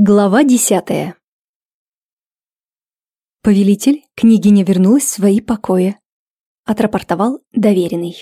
Глава десятая Повелитель, княгиня вернулась в свои покои. Отрапортовал доверенный.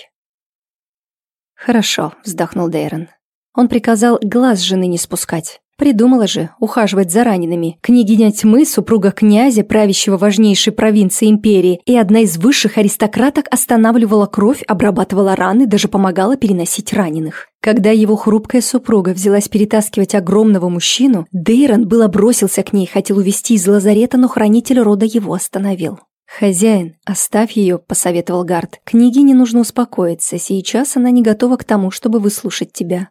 «Хорошо», — вздохнул Дейрон. Он приказал глаз жены не спускать. Придумала же ухаживать за ранеными. Княгиня тьмы, супруга князя, правящего важнейшей провинции империи, и одна из высших аристократок останавливала кровь, обрабатывала раны, даже помогала переносить раненых. Когда его хрупкая супруга взялась перетаскивать огромного мужчину, Дейрон было бросился к ней, хотел увести из лазарета, но хранитель рода его остановил. «Хозяин, оставь ее», — посоветовал Гард. «Княгине нужно успокоиться. Сейчас она не готова к тому, чтобы выслушать тебя».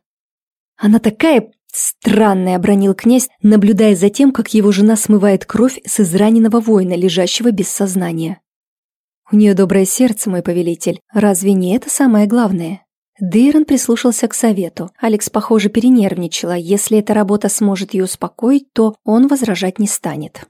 «Она такая Странный обронил князь, наблюдая за тем, как его жена смывает кровь с израненного воина, лежащего без сознания. «У нее доброе сердце, мой повелитель. Разве не это самое главное?» Дейрон прислушался к совету. Алекс, похоже, перенервничала. Если эта работа сможет ее успокоить, то он возражать не станет.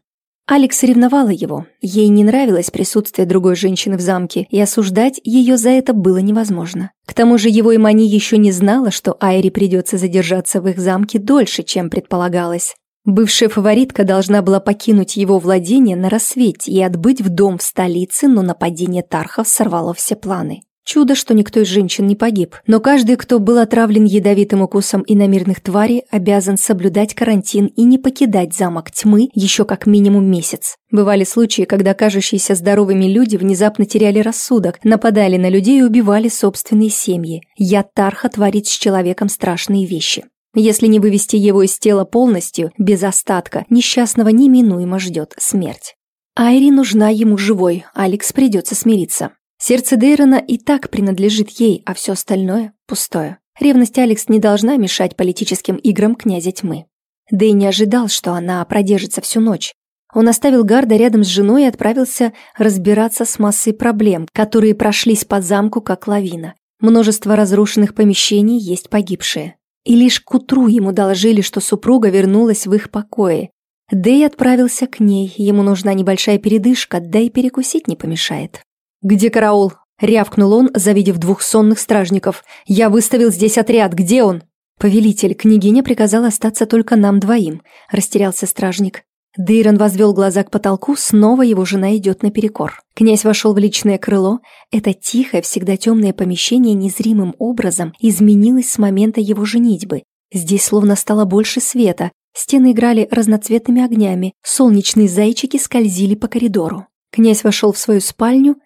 Алекс ревновала его. Ей не нравилось присутствие другой женщины в замке, и осуждать ее за это было невозможно. К тому же его Имани еще не знала, что Айри придется задержаться в их замке дольше, чем предполагалось. Бывшая фаворитка должна была покинуть его владение на рассвете и отбыть в дом в столице, но нападение Тархов сорвало все планы. Чудо, что никто из женщин не погиб, но каждый, кто был отравлен ядовитым укусом иномирных тварей, обязан соблюдать карантин и не покидать замок тьмы еще как минимум месяц. Бывали случаи, когда кажущиеся здоровыми люди внезапно теряли рассудок, нападали на людей и убивали собственные семьи. Яд Тарха творит с человеком страшные вещи. Если не вывести его из тела полностью, без остатка, несчастного неминуемо ждет смерть. Айри нужна ему живой, Алекс придется смириться. Сердце Дейрона и так принадлежит ей, а все остальное – пустое. Ревность Алекс не должна мешать политическим играм князя тьмы. И не ожидал, что она продержится всю ночь. Он оставил Гарда рядом с женой и отправился разбираться с массой проблем, которые прошлись по замку как лавина. Множество разрушенных помещений, есть погибшие. И лишь к утру ему доложили, что супруга вернулась в их покое. Дэй отправился к ней, ему нужна небольшая передышка, да и перекусить не помешает. «Где караул?» — рявкнул он, завидев двух сонных стражников. «Я выставил здесь отряд. Где он?» «Повелитель, княгиня приказала остаться только нам двоим», — растерялся стражник. Дейрон возвел глаза к потолку, снова его жена идет наперекор. Князь вошел в личное крыло. Это тихое, всегда темное помещение незримым образом изменилось с момента его женитьбы. Здесь словно стало больше света, стены играли разноцветными огнями, солнечные зайчики скользили по коридору. Князь вошел в свою спальню,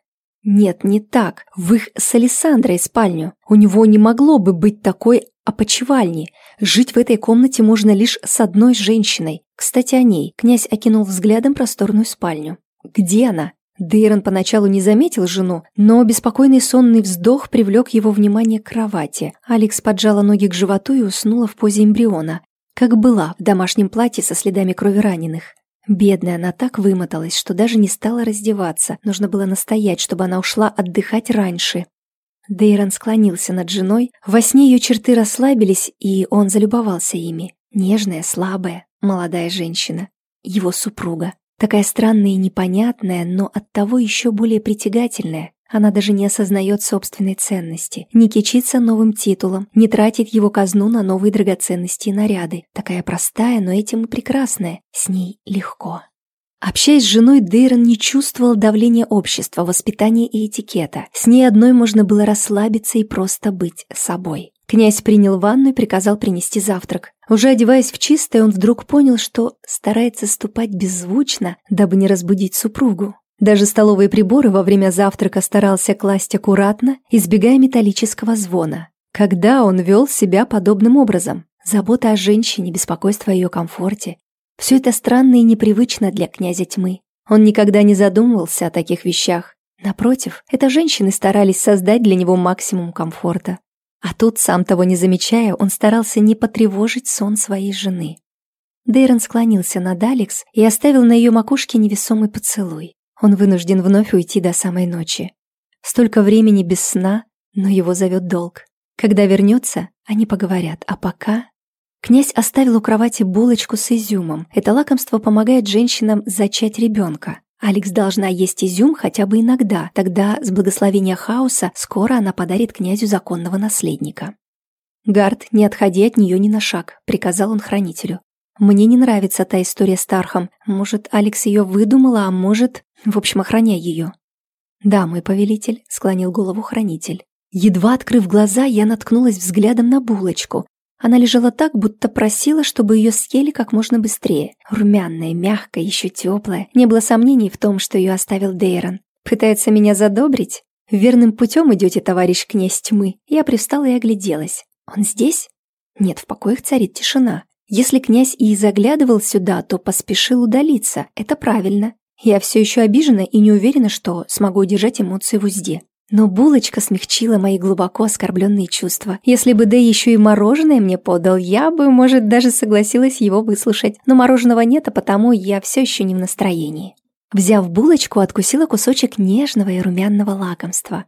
нет, не так. В их с Александрой спальню. У него не могло бы быть такой опочивальни. Жить в этой комнате можно лишь с одной женщиной. Кстати, о ней. Князь окинул взглядом просторную спальню. Где она? Дейрон поначалу не заметил жену, но беспокойный сонный вздох привлек его внимание к кровати. Алекс поджала ноги к животу и уснула в позе эмбриона, как была в домашнем платье со следами крови раненых. Бедная, она так вымоталась, что даже не стала раздеваться. Нужно было настоять, чтобы она ушла отдыхать раньше. Дейрон склонился над женой. Во сне ее черты расслабились, и он залюбовался ими. Нежная, слабая, молодая женщина. Его супруга. Такая странная и непонятная, но оттого еще более притягательная. Она даже не осознает собственной ценности, не кичится новым титулом, не тратит его казну на новые драгоценности и наряды. Такая простая, но этим и прекрасная. С ней легко. Общаясь с женой, Дейрон не чувствовал давления общества, воспитания и этикета. С ней одной можно было расслабиться и просто быть собой. Князь принял ванну и приказал принести завтрак. Уже одеваясь в чистое, он вдруг понял, что старается ступать беззвучно, дабы не разбудить супругу. Даже столовые приборы во время завтрака старался класть аккуратно, избегая металлического звона. Когда он вел себя подобным образом? Забота о женщине, беспокойство о ее комфорте. Все это странно и непривычно для князя тьмы. Он никогда не задумывался о таких вещах. Напротив, это женщины старались создать для него максимум комфорта. А тут, сам того не замечая, он старался не потревожить сон своей жены. Дейрон склонился над Алекс и оставил на ее макушке невесомый поцелуй. Он вынужден вновь уйти до самой ночи. Столько времени без сна, но его зовет долг. Когда вернется, они поговорят, а пока... Князь оставил у кровати булочку с изюмом. Это лакомство помогает женщинам зачать ребенка. Алекс должна есть изюм хотя бы иногда, тогда с благословения хаоса скоро она подарит князю законного наследника. «Гард, не отходи от нее ни на шаг», — приказал он хранителю. Мне не нравится та история с Тархом. Может, Алекс ее выдумала, а может... В общем, охраняй ее. «Да, мой повелитель», — склонил голову хранитель. Едва открыв глаза, я наткнулась взглядом на булочку. Она лежала так, будто просила, чтобы ее съели как можно быстрее. Румяная, мягкая, еще теплая. Не было сомнений в том, что ее оставил Дейрон. Пытается меня задобрить? Верным путем идете, товарищ князь тьмы. Я привстала и огляделась. Он здесь? Нет, в покоях царит тишина. Если князь и заглядывал сюда, то поспешил удалиться. Это правильно. Я все еще обижена и не уверена, что смогу удержать эмоции в узде. Но булочка смягчила мои глубоко оскорбленные чувства. Если бы Дэй еще и мороженое мне подал, я бы, может, даже согласилась его выслушать. Но мороженого нет, а потому я все еще не в настроении. Взяв булочку, откусила кусочек нежного и румяного лакомства.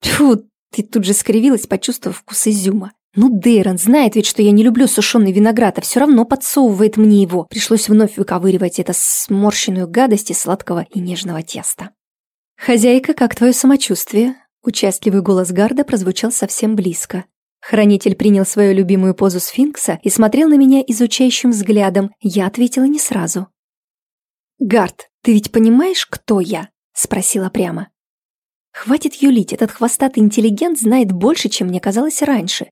Тьфу, ты тут же скривилась, почувствовав вкус изюма. Ну, Дейрон знает ведь, что я не люблю сушеный виноград, а все равно подсовывает мне его. Пришлось вновь выковыривать это сморщенную гадость из сладкого и нежного теста. «Хозяйка, как твое самочувствие?» Участливый голос Гарда прозвучал совсем близко. Хранитель принял свою любимую позу сфинкса и смотрел на меня изучающим взглядом. Я ответила не сразу. «Гард, ты ведь понимаешь, кто я?» — спросила прямо. «Хватит юлить, этот хвостатый интеллигент знает больше, чем мне казалось раньше».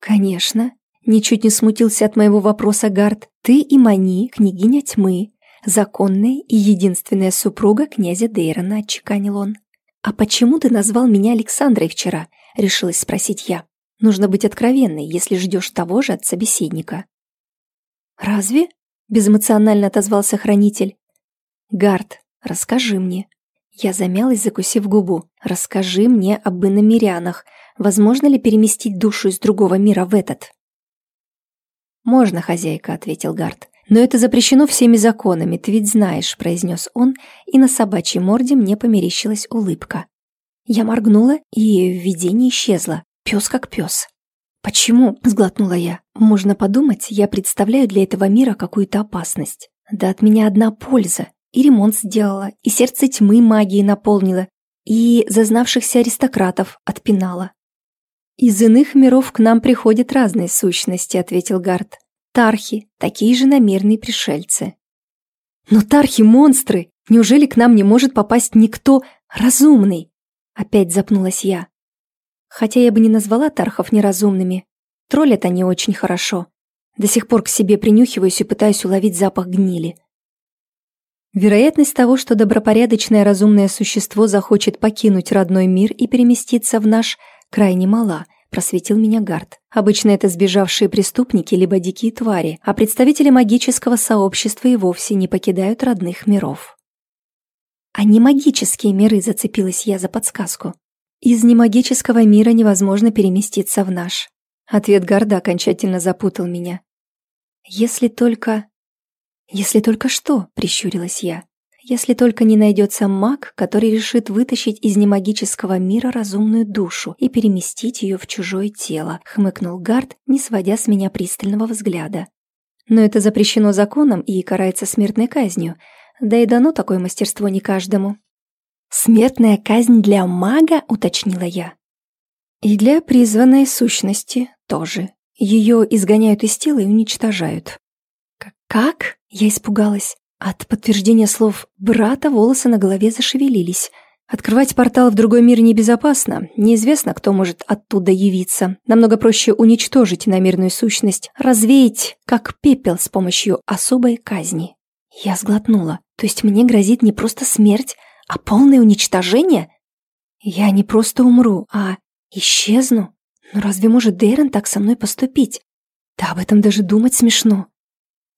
«Конечно», — ничуть не смутился от моего вопроса Гард. «Ты и Мани, княгиня тьмы, законная и единственная супруга князя Дейрона», — отчеканил он. «А почему ты назвал меня Александрой вчера?» — решилась спросить я. «Нужно быть откровенной, если ждешь того же от собеседника». «Разве?» — безэмоционально отозвался хранитель. «Гард, расскажи мне». Я замялась, закусив губу. «Расскажи мне об иномерянах. Возможно ли переместить душу из другого мира в этот?» «Можно, хозяйка», — ответил Гард. «Но это запрещено всеми законами, ты ведь знаешь», — произнес он, и на собачьей морде мне померещилась улыбка. Я моргнула, и видение исчезло. Пес как пес. «Почему?» — сглотнула я. «Можно подумать, я представляю для этого мира какую-то опасность. Да от меня одна польза. И ремонт сделала, и сердце тьмы магией наполнила, и зазнавшихся аристократов отпинала. «Из иных миров к нам приходят разные сущности», — ответил Гард. «Тархи, такие же намерные пришельцы». «Но тархи — монстры! Неужели к нам не может попасть никто разумный?» Опять запнулась я. Хотя я бы не назвала тархов неразумными. Троллят они очень хорошо. До сих пор к себе принюхиваюсь и пытаюсь уловить запах гнили. Вероятность того, что добропорядочное разумное существо захочет покинуть родной мир и переместиться в наш, крайне мала, просветил меня Гард. Обычно это сбежавшие преступники либо дикие твари, а представители магического сообщества и вовсе не покидают родных миров. А не магические миры, зацепилась я за подсказку. Из немагического мира невозможно переместиться в наш. Ответ Гарда окончательно запутал меня. Если только... «Если только что», — прищурилась я. «Если только не найдется маг, который решит вытащить из немагического мира разумную душу и переместить ее в чужое тело», — хмыкнул Гард, не сводя с меня пристального взгляда. «Но это запрещено законом и карается смертной казнью, да и дано такое мастерство не каждому». «Смертная казнь для мага?» — уточнила я. «И для призванной сущности тоже. Ее изгоняют из тела и уничтожают». «Как?» Я испугалась. От подтверждения слов брата волосы на голове зашевелились. Открывать портал в другой мир небезопасно. Неизвестно, кто может оттуда явиться. Намного проще уничтожить иномирную сущность, развеять, как пепел с помощью особой казни. Я сглотнула. То есть мне грозит не просто смерть, а полное уничтожение? Я не просто умру, а исчезну? Но разве может Дейрон так со мной поступить? Да об этом даже думать смешно.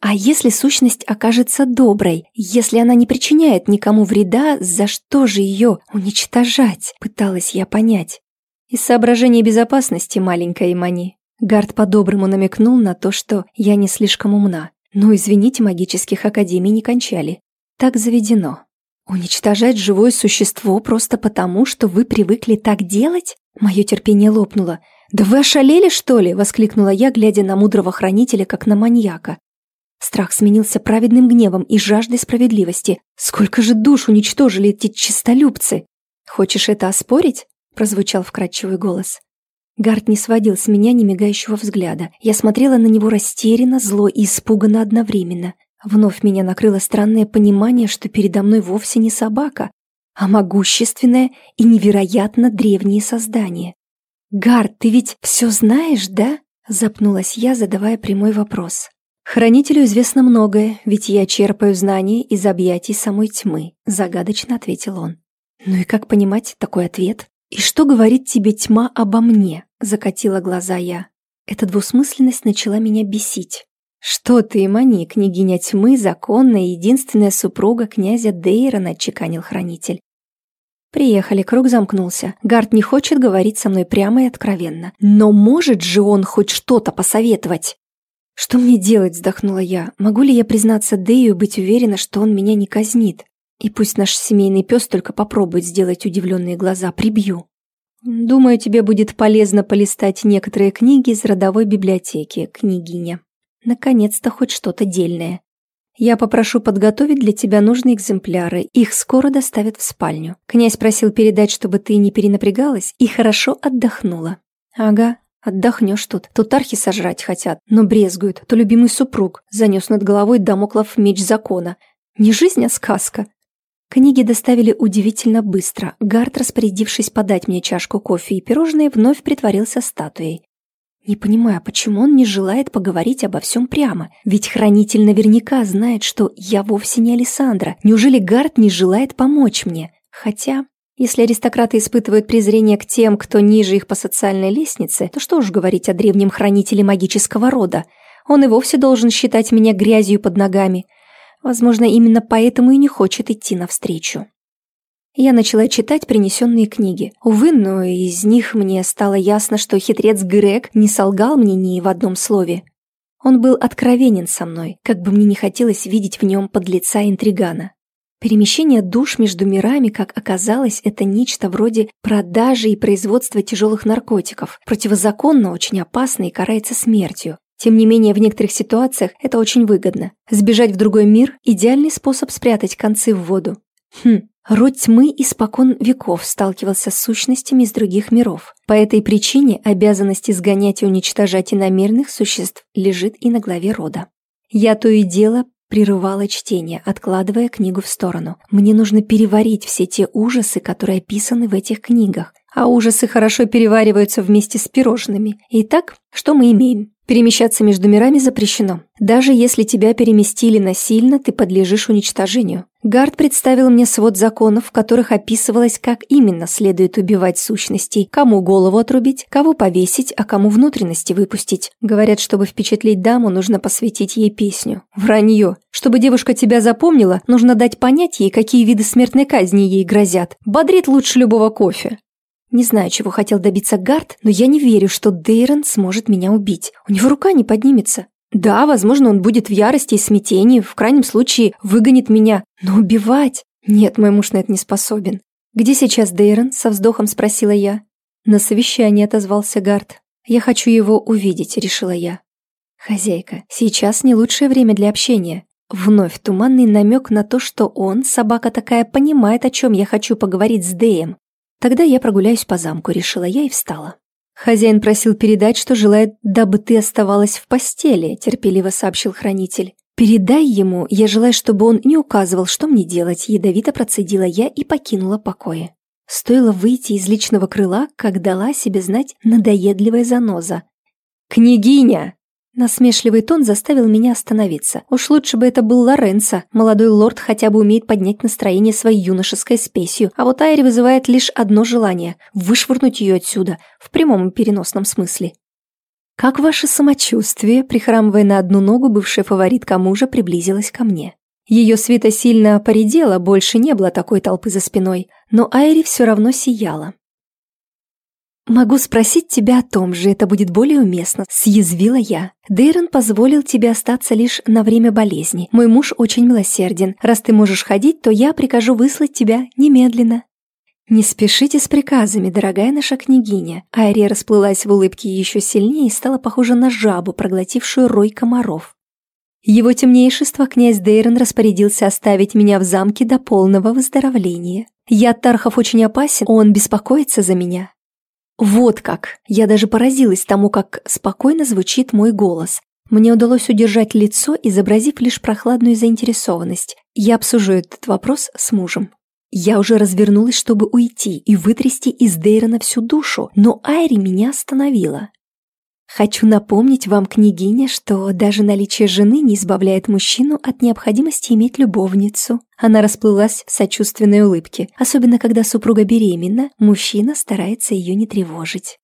А если сущность окажется доброй, если она не причиняет никому вреда, за что же ее уничтожать? Пыталась я понять. Из соображений безопасности, маленькая Имани. Гард по-доброму намекнул на то, что я не слишком умна. Ну, извините, магических академий не кончали. Так заведено. Уничтожать живое существо просто потому, что вы привыкли так делать? Мое терпение лопнуло. «Да вы ошалели, что ли?» — воскликнула я, глядя на мудрого хранителя, как на маньяка. Страх сменился праведным гневом и жаждой справедливости. Сколько же душ уничтожили эти чистолюбцы? Хочешь это оспорить? Прозвучал вкрадчивый голос. Гард не сводил с меня немигающего взгляда. Я смотрела на него растерянно, зло и испуганно одновременно. Вновь меня накрыло странное понимание, что передо мной вовсе не собака, а могущественное и невероятно древнее создание. «Гард, ты ведь все знаешь, да?» – запнулась я, задавая прямой вопрос. «Хранителю известно многое, ведь я черпаю знания из объятий самой тьмы», – загадочно ответил он. «Ну и как понимать такой ответ?» «И что говорит тебе тьма обо мне?» – закатила глаза я. Эта двусмысленность начала меня бесить. «Что ты, Мани, княгиня тьмы, законная единственная супруга князя Дейрона», – отчеканил хранитель. Приехали, круг замкнулся. Гард не хочет говорить со мной прямо и откровенно. Но может же он хоть что-то посоветовать? «Что мне делать?» – вздохнула я. «Могу ли я признаться Дэю и быть уверена, что он меня не казнит?» И пусть наш семейный пес только попробует сделать удивленные глаза, прибью. Думаю, тебе будет полезно полистать некоторые книги из родовой библиотеки, княгиня. Наконец-то хоть что-то дельное. Я попрошу подготовить для тебя нужные экземпляры. Их скоро доставят в спальню. Князь просил передать, чтобы ты не перенапрягалась и хорошо отдохнула. Ага, отдохнешь тут. Тут архи сожрать хотят, но брезгуют. То любимый супруг занес над головой дамоклов меч закона. Не жизнь, а сказка. Книги доставили удивительно быстро. Гард, распорядившись подать мне чашку кофе и пирожные, вновь притворился статуей. Не понимаю, почему он не желает поговорить обо всем прямо. Ведь хранитель наверняка знает, что я вовсе не Александра. Неужели Гард не желает помочь мне? Хотя, если аристократы испытывают презрение к тем, кто ниже их по социальной лестнице, то что уж говорить о древнем хранителе магического рода. Он и вовсе должен считать меня грязью под ногами. Возможно, именно поэтому и не хочет идти навстречу. Я начала читать принесенные книги. Увы, но из них мне стало ясно, что хитрец Грег не солгал мне ни в одном слове. Он был откровенен со мной, как бы мне не хотелось видеть в нем подлеца интригана. Перемещение душ между мирами, как оказалось, это нечто вроде продажи и производства тяжелых наркотиков, противозаконно, очень опасно и карается смертью. Тем не менее, в некоторых ситуациях это очень выгодно. Сбежать в другой мир – идеальный способ спрятать концы в воду. Хм, род тьмы испокон веков сталкивался с сущностями из других миров. По этой причине обязанность изгонять и уничтожать иномерных существ лежит и на главе рода. Я то и дело прерывала чтение, откладывая книгу в сторону. Мне нужно переварить все те ужасы, которые описаны в этих книгах. А ужасы хорошо перевариваются вместе с пирожными. Итак, что мы имеем? Перемещаться между мирами запрещено. Даже если тебя переместили насильно, ты подлежишь уничтожению. Гард представил мне свод законов, в которых описывалось, как именно следует убивать сущностей, кому голову отрубить, кого повесить, а кому внутренности выпустить. Говорят, чтобы впечатлить даму, нужно посвятить ей песню. Вранье. Чтобы девушка тебя запомнила, нужно дать понять ей, какие виды смертной казни ей грозят. Бодрит лучше любого кофе. Не знаю, чего хотел добиться Гард, но я не верю, что Дейрон сможет меня убить. У него рука не поднимется. Да, возможно, он будет в ярости и смятении, в крайнем случае выгонит меня. Но убивать? Нет, мой муж на это не способен. «Где сейчас Дейрон?» – со вздохом спросила я. На совещании отозвался Гард. «Я хочу его увидеть», – решила я. «Хозяйка, сейчас не лучшее время для общения». Вновь туманный намек на то, что он, собака такая, понимает, о чем я хочу поговорить с Дэем. Тогда я прогуляюсь по замку, решила я и встала. Хозяин просил передать, что желает, дабы ты оставалась в постели, терпеливо сообщил хранитель. «Передай ему, я желаю, чтобы он не указывал, что мне делать», ядовито процедила я и покинула покои. Стоило выйти из личного крыла, как дала себе знать надоедливая заноза. «Княгиня!» Насмешливый тон заставил меня остановиться. Уж лучше бы это был Лоренцо. Молодой лорд хотя бы умеет поднять настроение своей юношеской спесью, а вот Айри вызывает лишь одно желание – вышвырнуть ее отсюда, в прямом и переносном смысле. «Как ваше самочувствие?» – прихрамывая на одну ногу, бывшая фаворитка мужа приблизилась ко мне. Ее свита сильно поредела, больше не было такой толпы за спиной, но Айри все равно сияла. «Могу спросить тебя о том же, это будет более уместно», – съязвила я. «Дейрон позволил тебе остаться лишь на время болезни. Мой муж очень милосерден. Раз ты можешь ходить, то я прикажу выслать тебя немедленно». «Не спешите с приказами, дорогая наша княгиня». Айрия расплылась в улыбке еще сильнее и стала похожа на жабу, проглотившую рой комаров. Его темнейшество князь Дейрон распорядился оставить меня в замке до полного выздоровления. Я Тархов очень опасен, он беспокоится за меня. Вот как! Я даже поразилась тому, как спокойно звучит мой голос. Мне удалось удержать лицо, изобразив лишь прохладную заинтересованность. Я обсужу этот вопрос с мужем. Я уже развернулась, чтобы уйти и вытрясти из Дейрона всю душу, но Айри меня остановила. Хочу напомнить вам, княгиня, что даже наличие жены не избавляет мужчину от необходимости иметь любовницу. Она расплылась в сочувственной улыбке. Особенно, когда супруга беременна, мужчина старается ее не тревожить.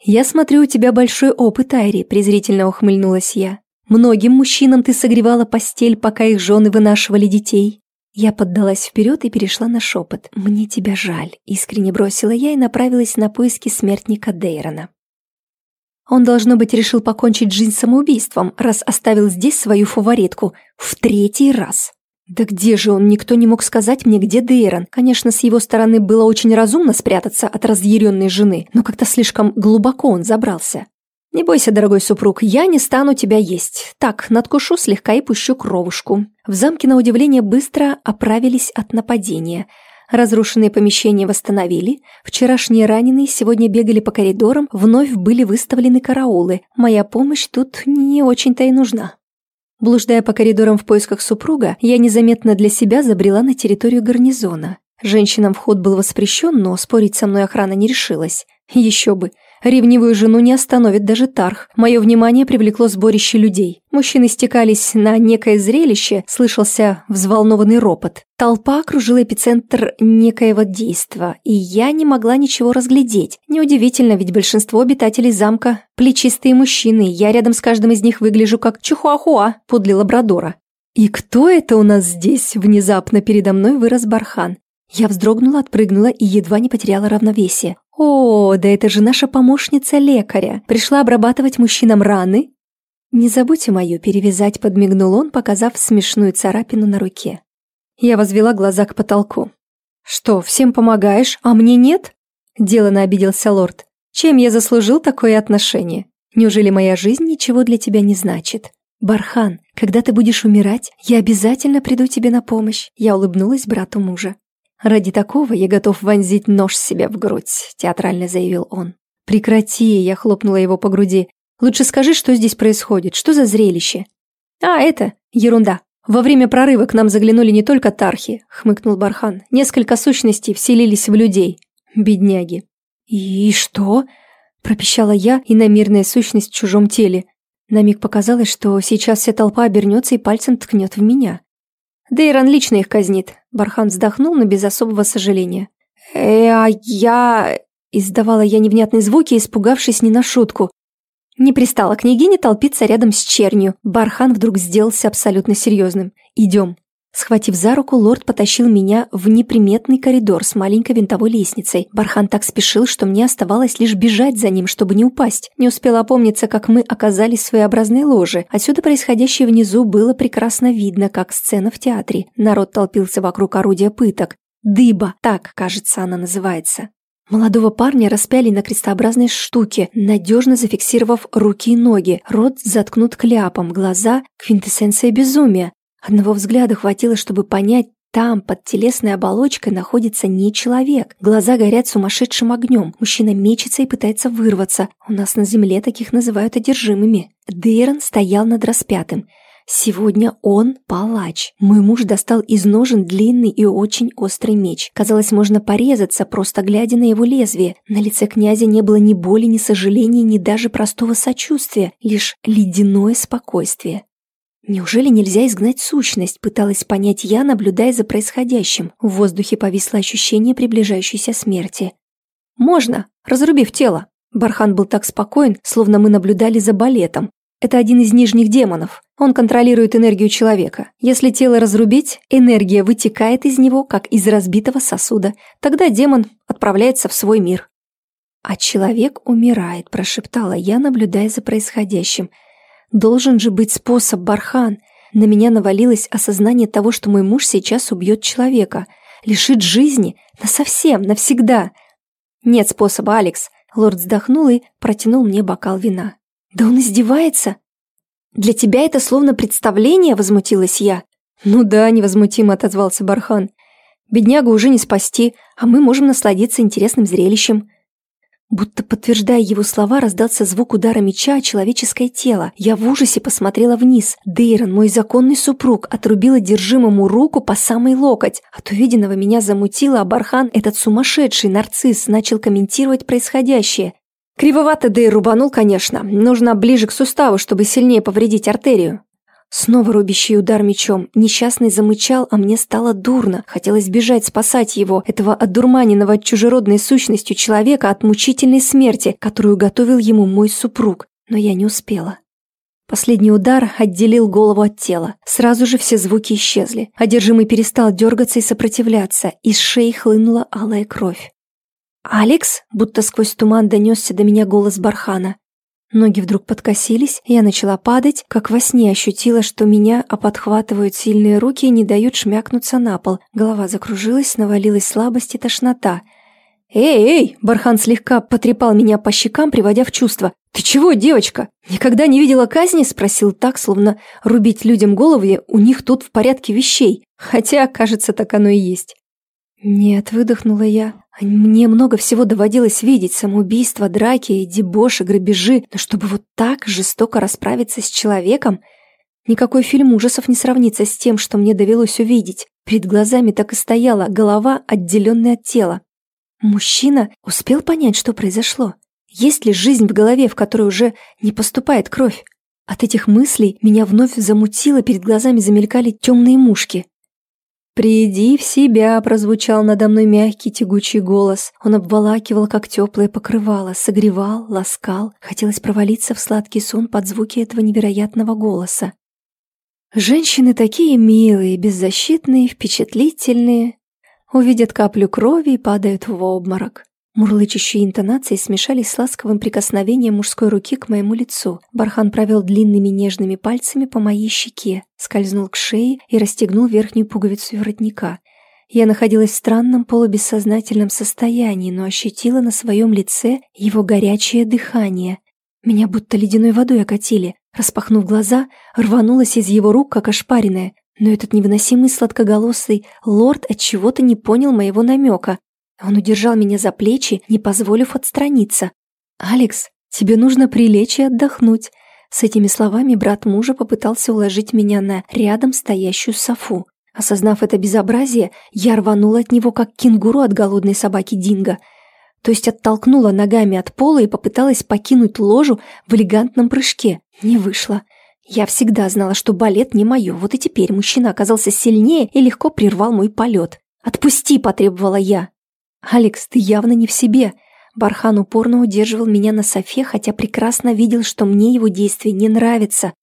«Я смотрю, у тебя большой опыт, Айри», – презрительно ухмыльнулась я. «Многим мужчинам ты согревала постель, пока их жены вынашивали детей». Я поддалась вперед и перешла на шепот. «Мне тебя жаль», – искренне бросила я и направилась на поиски смертника Дейрона. Он, должно быть, решил покончить жизнь самоубийством, раз оставил здесь свою фаворитку. В третий раз. Да где же он? Никто не мог сказать мне, где Дейрон. Конечно, с его стороны было очень разумно спрятаться от разъяренной жены, но как-то слишком глубоко он забрался. «Не бойся, дорогой супруг, я не стану тебя есть. Так, надкушу слегка и пущу кровушку». В замке, на удивление, быстро оправились от нападения – Разрушенные помещения восстановили, вчерашние раненые сегодня бегали по коридорам, вновь были выставлены караулы. Моя помощь тут не очень-то и нужна. Блуждая по коридорам в поисках супруга, я незаметно для себя забрела на территорию гарнизона. Женщинам вход был воспрещен, но спорить со мной охрана не решилась. Еще бы, Ревнивую жену не остановит даже Тарх. Мое внимание привлекло сборище людей. Мужчины стекались на некое зрелище, слышался взволнованный ропот. Толпа окружила эпицентр некоего действа, и я не могла ничего разглядеть. Неудивительно, ведь большинство обитателей замка – плечистые мужчины, я рядом с каждым из них выгляжу как чихуахуа подле лабрадора. «И кто это у нас здесь?» – внезапно передо мной вырос бархан. Я вздрогнула, отпрыгнула и едва не потеряла равновесие. «О, да это же наша помощница лекаря. Пришла обрабатывать мужчинам раны?» «Не забудьте мою перевязать», — подмигнул он, показав смешную царапину на руке. Я возвела глаза к потолку. «Что, всем помогаешь, а мне нет?» Делано обиделся лорд. «Чем я заслужил такое отношение? Неужели моя жизнь ничего для тебя не значит?» «Бархан, когда ты будешь умирать, я обязательно приду тебе на помощь», я улыбнулась брату мужа. «Ради такого я готов вонзить нож себе в грудь», — театрально заявил он. «Прекрати», — я хлопнула его по груди. «Лучше скажи, что здесь происходит, что за зрелище?» «А, это ерунда. Во время прорыва к нам заглянули не только тархи», — хмыкнул Бархан. «Несколько сущностей вселились в людей. Бедняги». «И что?» — пропищала я, и иномирная сущность в чужом теле. На миг показалось, что сейчас вся толпа обернется и пальцем ткнет в меня. Дейрон лично их казнит. Бархан вздохнул, но без особого сожаления. «Э, а я...» Издавала я невнятные звуки, испугавшись не на шутку. Не пристала княгине толпиться рядом с чернью. Бархан вдруг сделался абсолютно серьезным. «Идем». Схватив за руку, лорд потащил меня в неприметный коридор с маленькой винтовой лестницей. Бархан так спешил, что мне оставалось лишь бежать за ним, чтобы не упасть. Не успела опомниться, как мы оказались в своеобразной ложе. Отсюда происходящее внизу было прекрасно видно, как сцена в театре. Народ толпился вокруг орудия пыток. «Дыба», так, кажется, она называется. Молодого парня распяли на крестообразной штуке, надежно зафиксировав руки и ноги, рот заткнут кляпом, глаза – квинтэссенция безумия. Одного взгляда хватило, чтобы понять, там, под телесной оболочкой, находится не человек. Глаза горят сумасшедшим огнем. Мужчина мечется и пытается вырваться. У нас на земле таких называют одержимыми. Дейрон стоял над распятым. Сегодня он палач. Мой муж достал из ножен длинный и очень острый меч. Казалось, можно порезаться, просто глядя на его лезвие. На лице князя не было ни боли, ни сожаления, ни даже простого сочувствия, лишь ледяное спокойствие. Неужели нельзя изгнать сущность, пыталась понять я, наблюдая за происходящим. В воздухе повисло ощущение приближающейся смерти. «Можно, разрубив тело». Бархан был так спокоен, словно мы наблюдали за балетом. Это один из нижних демонов. Он контролирует энергию человека. Если тело разрубить, энергия вытекает из него, как из разбитого сосуда. Тогда демон отправляется в свой мир. «А человек умирает», – прошептала я, наблюдая за происходящим – Должен же быть способ, Бархан. На меня навалилось осознание того, что мой муж сейчас убьет человека. Лишит жизни. Насовсем, навсегда. Нет способа, Алекс. Лорд вздохнул и протянул мне бокал вина. Да он издевается. Для тебя это словно представление, возмутилась я. Ну да, невозмутимо отозвался Бархан. Беднягу уже не спасти, а мы можем насладиться интересным зрелищем. Будто подтверждая его слова, раздался звук удара меча о человеческое тело. Я в ужасе посмотрела вниз. Дейрон, мой законный супруг, отрубил одержимому руку по самый локоть. От увиденного меня замутило, а Бархан, этот сумасшедший нарцисс, начал комментировать происходящее. Кривовато Дейр рубанул, конечно. Нужно ближе к суставу, чтобы сильнее повредить артерию. Снова рубящий удар мечом. Несчастный замычал, а мне стало дурно. Хотелось бежать, спасать его, этого одурманенного чужеродной сущностью человека от мучительной смерти, которую готовил ему мой супруг. Но я не успела. Последний удар отделил голову от тела. Сразу же все звуки исчезли. Одержимый перестал дергаться и сопротивляться. Из шеи хлынула алая кровь. «Алекс?» – будто сквозь туман донесся до меня голос Бархана. Ноги вдруг подкосились, я начала падать, как во сне ощутила, что меня оподхватывают сильные руки и не дают шмякнуться на пол. Голова закружилась, навалилась слабость и тошнота. «Эй, эй!» – Бархан слегка потрепал меня по щекам, приводя в чувство. «Ты чего, девочка? Никогда не видела казни?» – спросил так, словно рубить людям головы у них тут в порядке вещей. Хотя, кажется, так оно и есть. «Нет», – выдохнула я. Мне много всего доводилось видеть, самоубийства, драки, дебоши, грабежи, но чтобы вот так жестоко расправиться с человеком... Никакой фильм ужасов не сравнится с тем, что мне довелось увидеть. Перед глазами так и стояла голова, отделенная от тела. Мужчина успел понять, что произошло. Есть ли жизнь в голове, в которой уже не поступает кровь? От этих мыслей меня вновь замутило, перед глазами замелькали темные мушки. «Приди в себя!» – прозвучал надо мной мягкий тягучий голос. Он обволакивал, как теплое покрывало, согревал, ласкал. Хотелось провалиться в сладкий сон под звуки этого невероятного голоса. Женщины такие милые, беззащитные, впечатлительные. Увидят каплю крови и падают в обморок. Мурлычащие интонации смешались с ласковым прикосновением мужской руки к моему лицу. Бархан провел длинными нежными пальцами по моей щеке, скользнул к шее и расстегнул верхнюю пуговицу воротника. Я находилась в странном полубессознательном состоянии, но ощутила на своем лице его горячее дыхание. Меня будто ледяной водой окатили. Распахнув глаза, рванулась из его рук, как ошпаренная. Но этот невыносимый сладкоголосый лорд от чего то не понял моего намека. Он удержал меня за плечи, не позволив отстраниться. «Алекс, тебе нужно прилечь и отдохнуть». С этими словами брат мужа попытался уложить меня на рядом стоящую софу. Осознав это безобразие, я рванула от него, как кенгуру от голодной собаки Динго. То есть оттолкнула ногами от пола и попыталась покинуть ложу в элегантном прыжке. Не вышло. Я всегда знала, что балет не мое, вот и теперь мужчина оказался сильнее и легко прервал мой полет. «Отпусти!» – потребовала я. «Алекс, ты явно не в себе!» Бархан упорно удерживал меня на софе, хотя прекрасно видел, что мне его действия не нравятся.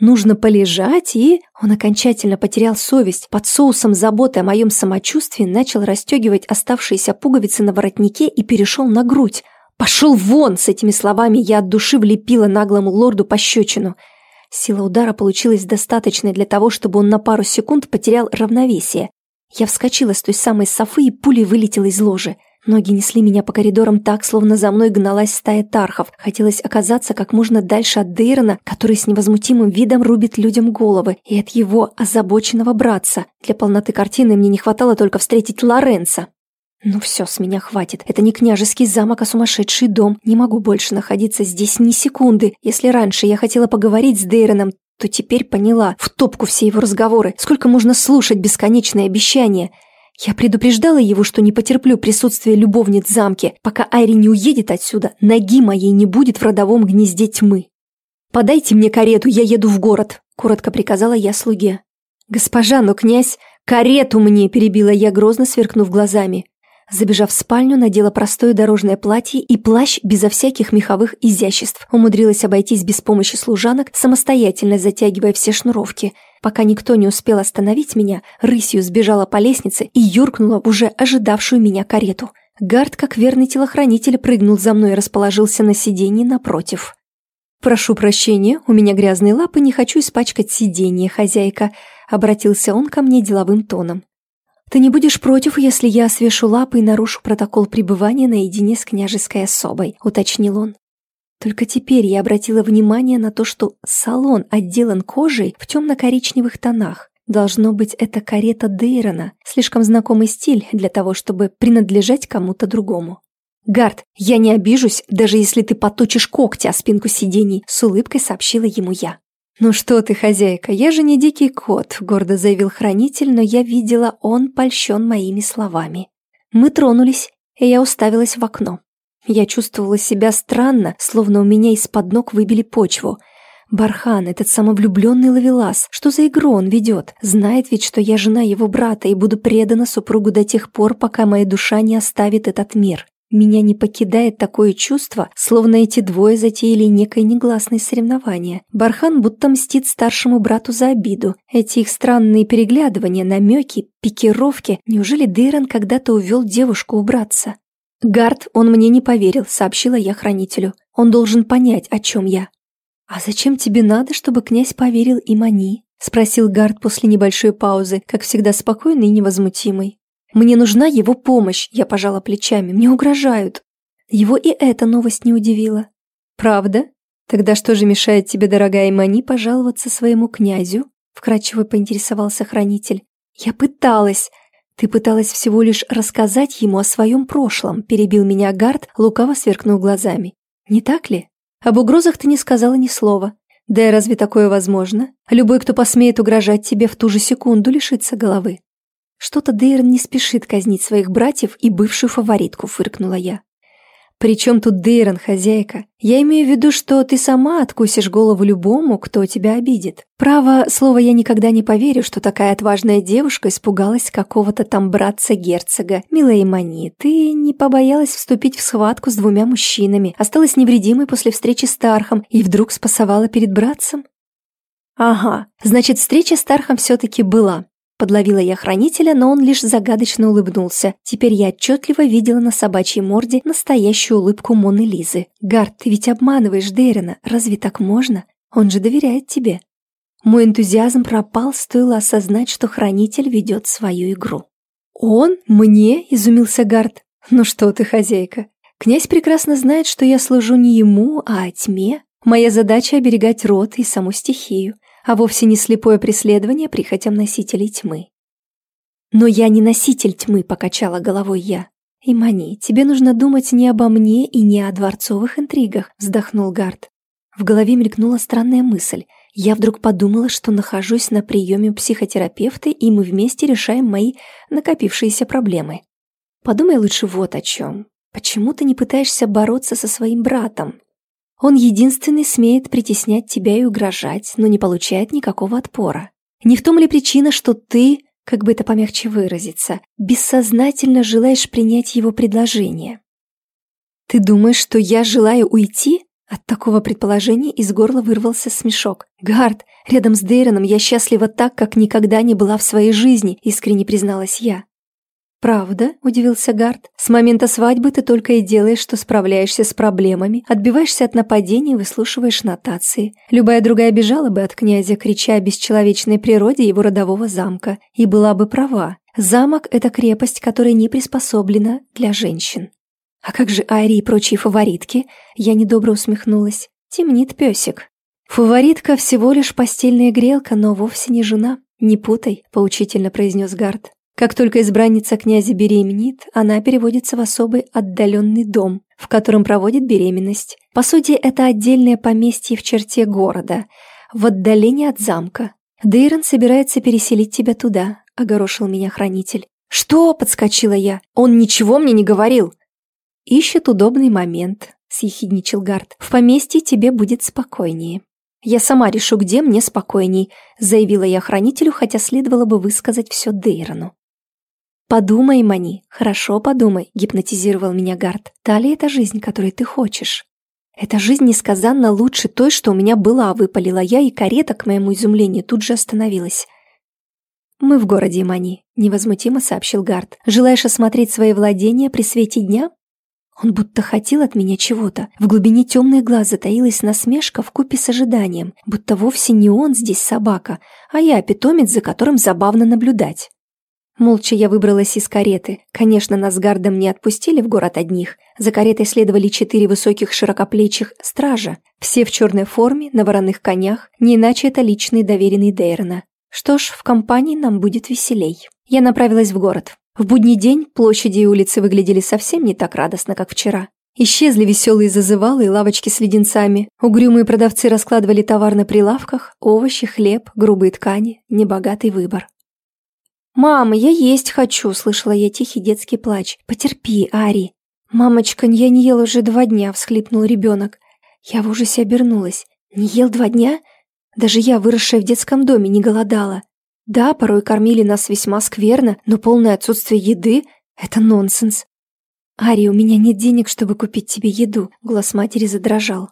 Нужно полежать и... Он окончательно потерял совесть. Под соусом заботы о моем самочувствии начал расстегивать оставшиеся пуговицы на воротнике и перешел на грудь. «Пошел вон!» С этими словами я от души влепила наглому лорду пощечину. Сила удара получилась достаточной для того, чтобы он на пару секунд потерял равновесие. Я вскочила с той самой софы и пулей вылетела из ложи. Ноги несли меня по коридорам так, словно за мной гналась стая тархов. Хотелось оказаться как можно дальше от Дейрона, который с невозмутимым видом рубит людям головы, и от его озабоченного братца. Для полноты картины мне не хватало только встретить Лоренца. Ну все, с меня хватит. Это не княжеский замок, а сумасшедший дом. Не могу больше находиться здесь ни секунды. Если раньше я хотела поговорить с Дейроном, то теперь поняла, в топку все его разговоры, сколько можно слушать бесконечные обещания. Я предупреждала его, что не потерплю присутствия любовниц в замке, пока Айри не уедет отсюда, ноги моей не будет в родовом гнезде тьмы. «Подайте мне карету, я еду в город», — коротко приказала я слуге. «Госпожа, но князь, карету мне!» — перебила я, грозно сверкнув глазами. Забежав в спальню, надела простое дорожное платье и плащ безо всяких меховых изяществ. Умудрилась обойтись без помощи служанок, самостоятельно затягивая все шнуровки. Пока никто не успел остановить меня, рысью сбежала по лестнице и юркнула в уже ожидавшую меня карету. Гард, как верный телохранитель, прыгнул за мной и расположился на сиденье напротив. «Прошу прощения, у меня грязные лапы, не хочу испачкать сиденье, хозяйка», — обратился он ко мне деловым тоном. «Ты не будешь против, если я свешу лапы и нарушу протокол пребывания наедине с княжеской особой», — уточнил он. Только теперь я обратила внимание на то, что салон отделан кожей в темно-коричневых тонах. Должно быть, это карета Дейрона, слишком знакомый стиль для того, чтобы принадлежать кому-то другому. «Гард, я не обижусь, даже если ты поточишь когти о спинку сидений», с улыбкой сообщила ему я. «Ну что ты, хозяйка, я же не дикий кот», — гордо заявил хранитель, но я видела, он польщен моими словами. Мы тронулись, и я уставилась в окно. Я чувствовала себя странно, словно у меня из-под ног выбили почву. Бархан, этот самовлюбленный ловелас, что за игру он ведет? Знает ведь, что я жена его брата и буду предана супругу до тех пор, пока моя душа не оставит этот мир. Меня не покидает такое чувство, словно эти двое затеяли некое негласное соревнование. Бархан будто мстит старшему брату за обиду. Эти их странные переглядывания, намеки, пикировки. Неужели Дейрон когда-то увел девушку убраться? «Гард, он мне не поверил», — сообщила я хранителю. «Он должен понять, о чем я». «А зачем тебе надо, чтобы князь поверил и мани?» — спросил Гард после небольшой паузы, как всегда спокойный и невозмутимый. Мне нужна его помощь, я пожала плечами, мне угрожают. Его и эта новость не удивила. Правда? Тогда что же мешает тебе, дорогая Мани, пожаловаться своему князю? Вкратчиво поинтересовался хранитель. Я пыталась. Ты пыталась всего лишь рассказать ему о своем прошлом, перебил меня Гард, лукаво сверкнув глазами. Не так ли? Об угрозах ты не сказала ни слова. Да и разве такое возможно? Любой, кто посмеет угрожать тебе в ту же секунду, лишится головы. Что-то Дейрон не спешит казнить своих братьев и бывшую фаворитку, фыркнула я. «Причем тут Дейрон, хозяйка? Я имею в виду, что ты сама откусишь голову любому, кто тебя обидит. Право, слово я никогда не поверю, что такая отважная девушка испугалась какого-то там братца-герцога. Милая Мани, ты не побоялась вступить в схватку с двумя мужчинами, осталась невредимой после встречи с Тархом и вдруг спасовала перед братцем?» «Ага, значит, встреча с Тархом все-таки была. Подловила я хранителя, но он лишь загадочно улыбнулся. Теперь я отчетливо видела на собачьей морде настоящую улыбку Моны Лизы. «Гард, ты ведь обманываешь Дейрена. Разве так можно? Он же доверяет тебе». Мой энтузиазм пропал, стоило осознать, что хранитель ведет свою игру. «Он? Мне?» – изумился Гард. «Ну что ты, хозяйка. Князь прекрасно знает, что я служу не ему, а тьме. Моя задача – оберегать род и саму стихию а вовсе не слепое преследование прихотям носителей тьмы. «Но я не носитель тьмы», — покачала головой я. «Имани, тебе нужно думать не обо мне и не о дворцовых интригах», — вздохнул Гард. В голове мелькнула странная мысль. Я вдруг подумала, что нахожусь на приеме психотерапевта, и мы вместе решаем мои накопившиеся проблемы. Подумай лучше вот о чем. Почему ты не пытаешься бороться со своим братом? Он единственный смеет притеснять тебя и угрожать, но не получает никакого отпора. Не в том ли причина, что ты, как бы это помягче выразиться, бессознательно желаешь принять его предложение? Ты думаешь, что я желаю уйти? От такого предположения из горла вырвался смешок. «Гард, рядом с Дейроном я счастлива так, как никогда не была в своей жизни», искренне призналась я. «Правда?» – удивился Гард. «С момента свадьбы ты только и делаешь, что справляешься с проблемами, отбиваешься от нападений и выслушиваешь нотации. Любая другая бежала бы от князя, крича о бесчеловечной природе его родового замка, и была бы права. Замок – это крепость, которая не приспособлена для женщин». «А как же Айри и прочие фаворитки?» Я недобро усмехнулась. «Темнит песик». «Фаворитка всего лишь постельная грелка, но вовсе не жена. Не путай», – поучительно произнес Гард. Как только избранница князя беременеет, она переводится в особый отдаленный дом, в котором проводит беременность. По сути, это отдельное поместье в черте города, в отдалении от замка. Дейрон собирается переселить тебя туда, огорошил меня хранитель. «Что?» – подскочила я. «Он ничего мне не говорил!» «Ищет удобный момент», – съехидничал Гард. «В поместье тебе будет спокойнее». «Я сама решу, где мне спокойней», – заявила я хранителю, хотя следовало бы высказать все Дейрону. «Подумай, Мани, хорошо подумай», — гипнотизировал меня Гард. «Та ли это жизнь, которой ты хочешь?» «Эта жизнь несказанно лучше той, что у меня была», — выпалила я, и карета, к моему изумлению, тут же остановилась. «Мы в городе, Мани», — невозмутимо сообщил Гард. «Желаешь осмотреть свои владения при свете дня?» Он будто хотел от меня чего-то. В глубине темных глаз затаилась насмешка в купе с ожиданием, будто вовсе не он здесь собака, а я питомец, за которым забавно наблюдать. Молча я выбралась из кареты. Конечно, нас с Гардом не отпустили в город одних. За каретой следовали четыре высоких широкоплечих стража. Все в черной форме, на вороных конях. Не иначе это личный доверенный Дейрона. Что ж, в компании нам будет веселей. Я направилась в город. В будний день площади и улицы выглядели совсем не так радостно, как вчера. Исчезли веселые зазывалы и лавочки с леденцами. Угрюмые продавцы раскладывали товар на прилавках, овощи, хлеб, грубые ткани, небогатый выбор. «Мама, я есть хочу!» – слышала я тихий детский плач. «Потерпи, Ари!» «Мамочка, я не ел уже два дня!» – всхлипнул ребенок. Я в ужасе обернулась. «Не ел два дня? Даже я, выросшая в детском доме, не голодала. Да, порой кормили нас весьма скверно, но полное отсутствие еды – это нонсенс. «Ари, у меня нет денег, чтобы купить тебе еду», — голос матери задрожал.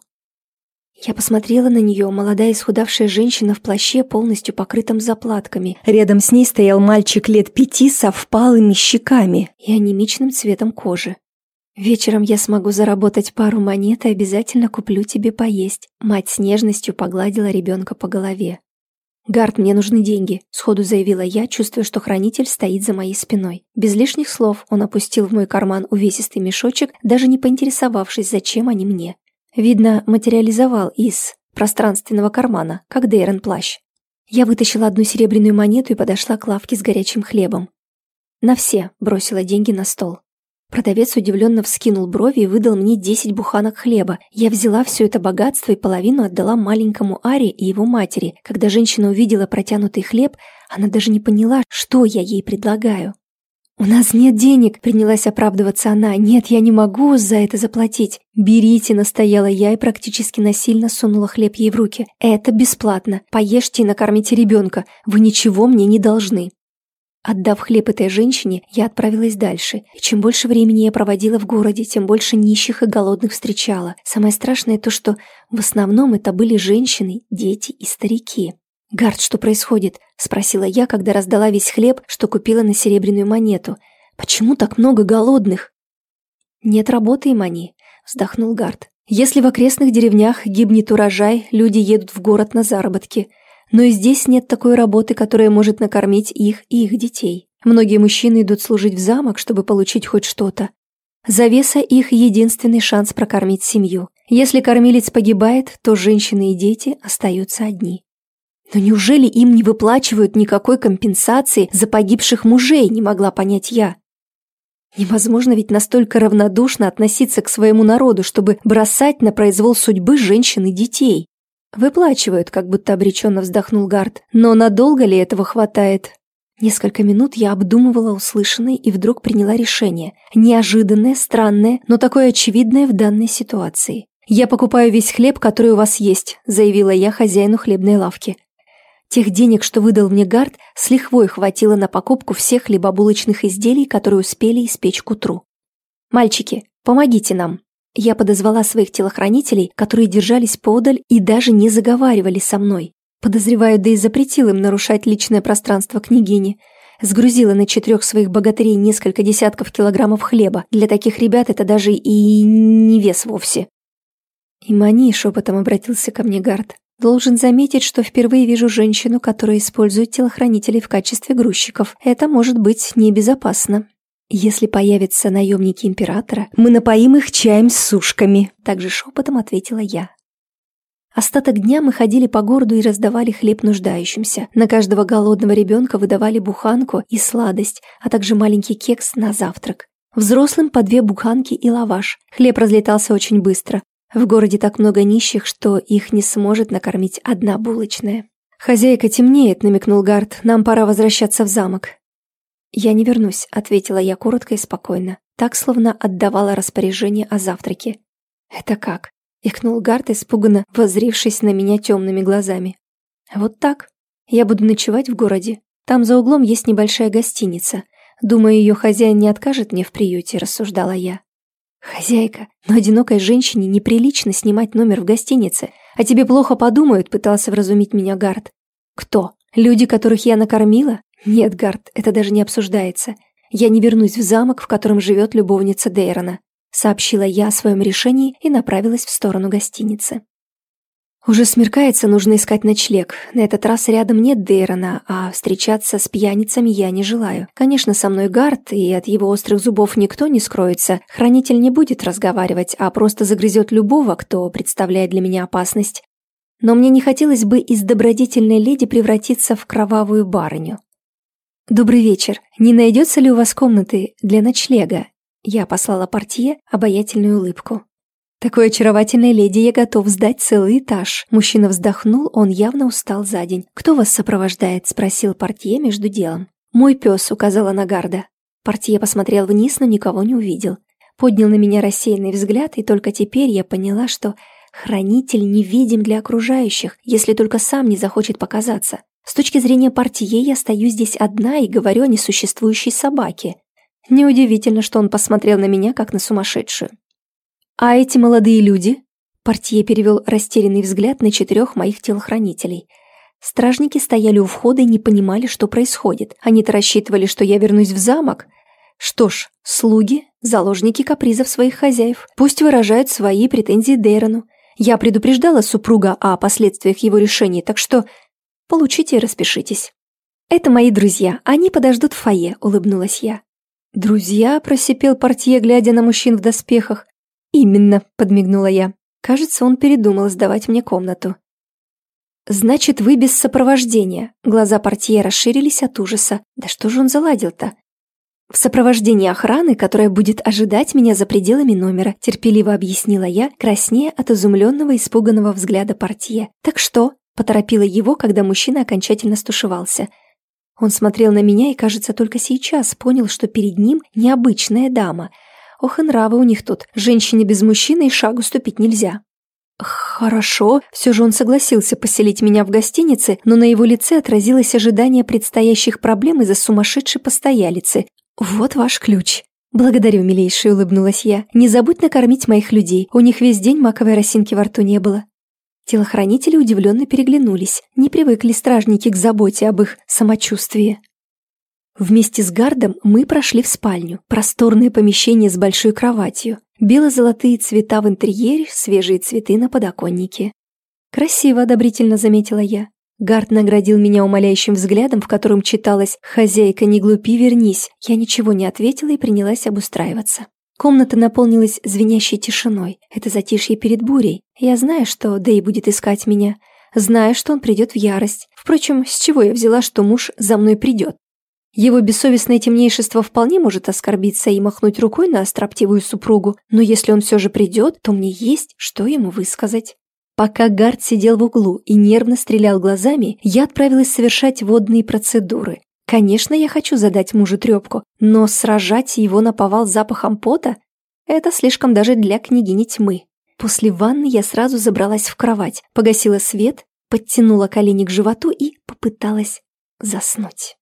Я посмотрела на нее, молодая исхудавшая женщина в плаще, полностью покрытом заплатками. Рядом с ней стоял мальчик лет пяти со впалыми щеками и анемичным цветом кожи. «Вечером я смогу заработать пару монет и обязательно куплю тебе поесть». Мать с нежностью погладила ребенка по голове. «Гард, мне нужны деньги», — сходу заявила я, чувствуя, что хранитель стоит за моей спиной. Без лишних слов он опустил в мой карман увесистый мешочек, даже не поинтересовавшись, зачем они мне. Видно, материализовал из пространственного кармана, как Дейрон плащ. Я вытащила одну серебряную монету и подошла к лавке с горячим хлебом. «На все», — бросила деньги на стол. Продавец удивленно вскинул брови и выдал мне 10 буханок хлеба. Я взяла все это богатство и половину отдала маленькому Аре и его матери. Когда женщина увидела протянутый хлеб, она даже не поняла, что я ей предлагаю. «У нас нет денег», — принялась оправдываться она. «Нет, я не могу за это заплатить». «Берите», — настояла я и практически насильно сунула хлеб ей в руки. «Это бесплатно. Поешьте и накормите ребенка. Вы ничего мне не должны». Отдав хлеб этой женщине, я отправилась дальше. И чем больше времени я проводила в городе, тем больше нищих и голодных встречала. Самое страшное то, что в основном это были женщины, дети и старики. «Гард, что происходит?» – спросила я, когда раздала весь хлеб, что купила на серебряную монету. «Почему так много голодных?» «Нет работы им они», – вздохнул Гард. «Если в окрестных деревнях гибнет урожай, люди едут в город на заработки – но и здесь нет такой работы, которая может накормить их и их детей. Многие мужчины идут служить в замок, чтобы получить хоть что-то. Завеса – их единственный шанс прокормить семью. Если кормилец погибает, то женщины и дети остаются одни. Но неужели им не выплачивают никакой компенсации за погибших мужей, не могла понять я. Невозможно ведь настолько равнодушно относиться к своему народу, чтобы бросать на произвол судьбы женщин и детей. «Выплачивают», как будто обреченно вздохнул Гард. «Но надолго ли этого хватает?» Несколько минут я обдумывала услышанное и вдруг приняла решение. Неожиданное, странное, но такое очевидное в данной ситуации. «Я покупаю весь хлеб, который у вас есть», заявила я хозяину хлебной лавки. Тех денег, что выдал мне Гард, с лихвой хватило на покупку всех хлебобулочных изделий, которые успели испечь к утру. «Мальчики, помогите нам», я подозвала своих телохранителей, которые держались подаль и даже не заговаривали со мной. Подозреваю, да и запретил им нарушать личное пространство княгини. Сгрузила на четырех своих богатырей несколько десятков килограммов хлеба. Для таких ребят это даже и не вес вовсе. «Имани», — шепотом обратился ко мне Гард, «должен заметить, что впервые вижу женщину, которая использует телохранителей в качестве грузчиков. Это может быть небезопасно». «Если появятся наемники императора, мы напоим их чаем с сушками», — также шепотом ответила я. Остаток дня мы ходили по городу и раздавали хлеб нуждающимся. На каждого голодного ребенка выдавали буханку и сладость, а также маленький кекс на завтрак. Взрослым по две буханки и лаваш. Хлеб разлетался очень быстро. В городе так много нищих, что их не сможет накормить одна булочная. «Хозяйка темнеет», — намекнул Гард. «Нам пора возвращаться в замок». «Я не вернусь», — ответила я коротко и спокойно, так, словно отдавала распоряжение о завтраке. «Это как?» — ихнул Гарт, испуганно возрившись на меня темными глазами. «Вот так. Я буду ночевать в городе. Там за углом есть небольшая гостиница. Думаю, ее хозяин не откажет мне в приюте», — рассуждала я. «Хозяйка, но одинокой женщине неприлично снимать номер в гостинице. А тебе плохо подумают», — пытался вразумить меня Гард. «Кто? Люди, которых я накормила? «Нет, Гард, это даже не обсуждается. Я не вернусь в замок, в котором живет любовница Дейрона», сообщила я о своем решении и направилась в сторону гостиницы. Уже смеркается, нужно искать ночлег. На этот раз рядом нет Дейрона, а встречаться с пьяницами я не желаю. Конечно, со мной Гард, и от его острых зубов никто не скроется. Хранитель не будет разговаривать, а просто загрызет любого, кто представляет для меня опасность. Но мне не хотелось бы из добродетельной леди превратиться в кровавую барыню. «Добрый вечер. Не найдется ли у вас комнаты для ночлега?» Я послала портье обаятельную улыбку. «Такой очаровательной леди я готов сдать целый этаж». Мужчина вздохнул, он явно устал за день. «Кто вас сопровождает?» – спросил портье между делом. «Мой пес», – указала Нагарда. Портье посмотрел вниз, но никого не увидел. Поднял на меня рассеянный взгляд, и только теперь я поняла, что хранитель невидим для окружающих, если только сам не захочет показаться. С точки зрения портье я стою здесь одна и говорю о несуществующей собаке. Неудивительно, что он посмотрел на меня, как на сумасшедшую. «А эти молодые люди?» Портье перевел растерянный взгляд на четырех моих телохранителей. Стражники стояли у входа и не понимали, что происходит. Они-то рассчитывали, что я вернусь в замок. Что ж, слуги, заложники капризов своих хозяев. Пусть выражают свои претензии Дейрону. Я предупреждала супруга о последствиях его решений, так что получите и распишитесь. «Это мои друзья, они подождут в фойе», — улыбнулась я. «Друзья?» – просипел портье, глядя на мужчин в доспехах. «Именно», – подмигнула я. Кажется, он передумал сдавать мне комнату. «Значит, вы без сопровождения». Глаза портье расширились от ужаса. «Да что же он заладил-то?» «В сопровождении охраны, которая будет ожидать меня за пределами номера», терпеливо объяснила я, краснея от изумленного испуганного взгляда портье. «Так что?» – поторопила его, когда мужчина окончательно стушевался – он смотрел на меня и, кажется, только сейчас понял, что перед ним необычная дама. Ох и нравы у них тут. Женщине без мужчины и шагу ступить нельзя. «Хорошо», все же он согласился поселить меня в гостинице, но на его лице отразилось ожидание предстоящих проблем из-за сумасшедшей постоялицы. «Вот ваш ключ». «Благодарю, милейшая», — улыбнулась я. «Не забудь накормить моих людей, у них весь день маковой росинки во рту не было». Телохранители удивленно переглянулись, не привыкли стражники к заботе об их самочувствии. Вместе с гардом мы прошли в спальню, просторное помещение с большой кроватью, бело-золотые цвета в интерьере, свежие цветы на подоконнике. «Красиво», — одобрительно заметила я. Гард наградил меня умоляющим взглядом, в котором читалось «Хозяйка, не глупи, вернись». Я ничего не ответила и принялась обустраиваться. Комната наполнилась звенящей тишиной. Это затишье перед бурей. Я знаю, что Дэй будет искать меня. Знаю, что он придет в ярость. Впрочем, с чего я взяла, что муж за мной придет? Его бессовестное темнейшество вполне может оскорбиться и махнуть рукой на строптивую супругу, но если он все же придет, то мне есть, что ему высказать. Пока Гард сидел в углу и нервно стрелял глазами, я отправилась совершать водные процедуры. Конечно, я хочу задать мужу трепку, но сражать его на повал запахом пота – это слишком даже для княгини тьмы. После ванны я сразу забралась в кровать, погасила свет, подтянула колени к животу и попыталась заснуть.